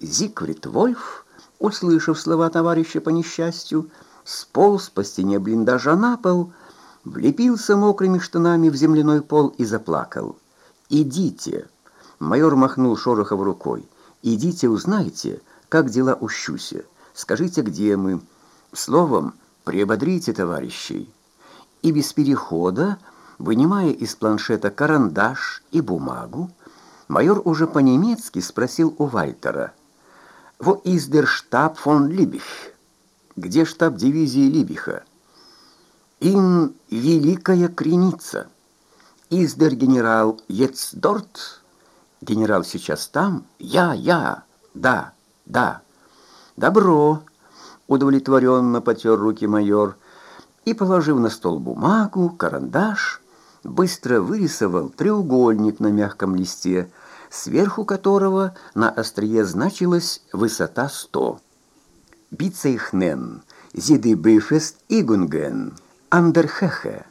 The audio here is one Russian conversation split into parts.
Зигфрид Вольф, услышав слова товарища по несчастью, сполз по стене блиндажа на пол, влепился мокрыми штанами в земляной пол и заплакал. «Идите!» — майор махнул Шорохов рукой. «Идите, узнайте, как дела у Щуся. Скажите, где мы. Словом, приободрите товарищей». И без перехода, вынимая из планшета карандаш и бумагу, майор уже по-немецки спросил у Вальтера. «Во из дер штаб фон Либих?» «Где штаб дивизии Либиха?» «Ин Великая Креница». «Из дер генерал Ецдорт?» «Генерал сейчас там?» «Я, я, да, да». «Добро», — удовлетворенно потер руки майор, и, положив на стол бумагу, карандаш, быстро вырисовал треугольник на мягком листе, сверху которого на острие значилась высота 100. «Бицейхнен, зиды бифест игунген, андерхехе.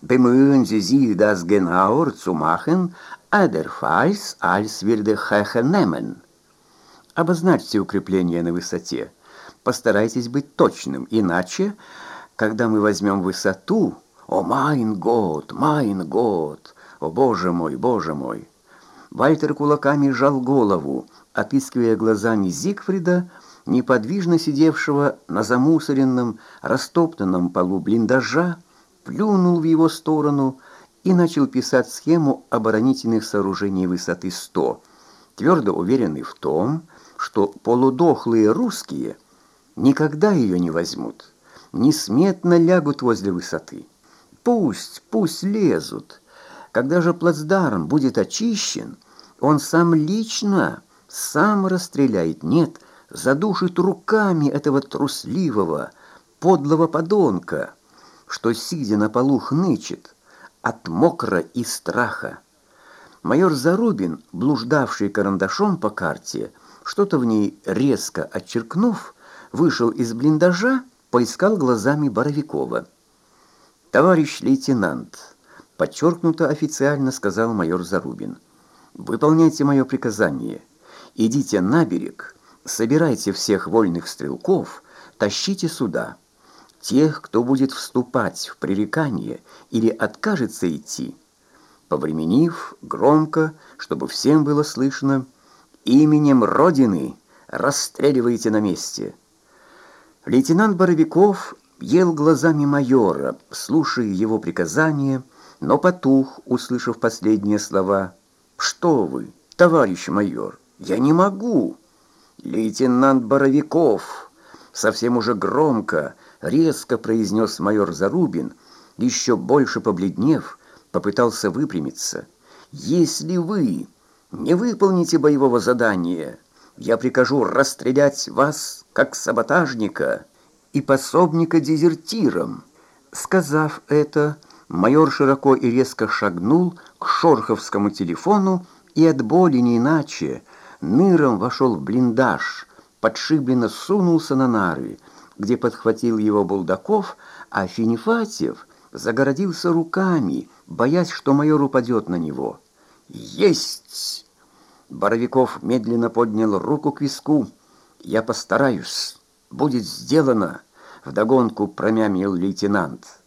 Bemühen Sie sich, das genauer zu machen, adерfalls als Heche nehmen». Обозначьте укрепление на высоте. Постарайтесь быть точным, иначе, когда мы возьмем высоту... О, mein Gott, mein Gott! О, боже мой, боже мой! Вальтер кулаками сжал голову, опискивая глазами Зигфрида, неподвижно сидевшего на замусоренном, растоптанном полу блиндажа, плюнул в его сторону и начал писать схему оборонительных сооружений высоты 100, твердо уверенный в том, что полудохлые русские никогда ее не возьмут, несметно лягут возле высоты. Пусть, пусть лезут, когда же плацдарм будет очищен, он сам лично, сам расстреляет, нет, задушит руками этого трусливого, подлого подонка, что, сидя на полу, хнычет от мокра и страха. Майор Зарубин, блуждавший карандашом по карте, что-то в ней резко отчеркнув, вышел из блиндажа, поискал глазами Боровикова. «Товарищ лейтенант», подчеркнуто официально сказал майор Зарубин. «Выполняйте мое приказание. Идите на берег, собирайте всех вольных стрелков, тащите сюда. Тех, кто будет вступать в пререкание или откажется идти». Повременив, громко, чтобы всем было слышно, «Именем Родины расстреливайте на месте». Лейтенант Боровиков ел глазами майора, слушая его приказания, но потух, услышав последние слова. «Что вы, товарищ майор, я не могу!» «Лейтенант Боровиков!» Совсем уже громко, резко произнес майор Зарубин, еще больше побледнев, попытался выпрямиться. «Если вы не выполните боевого задания, я прикажу расстрелять вас, как саботажника и пособника дезертирам». Сказав это, Майор широко и резко шагнул к шорховскому телефону и от боли не иначе ныром вошел в блиндаж, подшибленно сунулся на нары, где подхватил его Булдаков, а Финифатьев загородился руками, боясь, что майор упадет на него. «Есть!» Боровиков медленно поднял руку к виску. «Я постараюсь. Будет сделано!» Вдогонку промямлил лейтенант.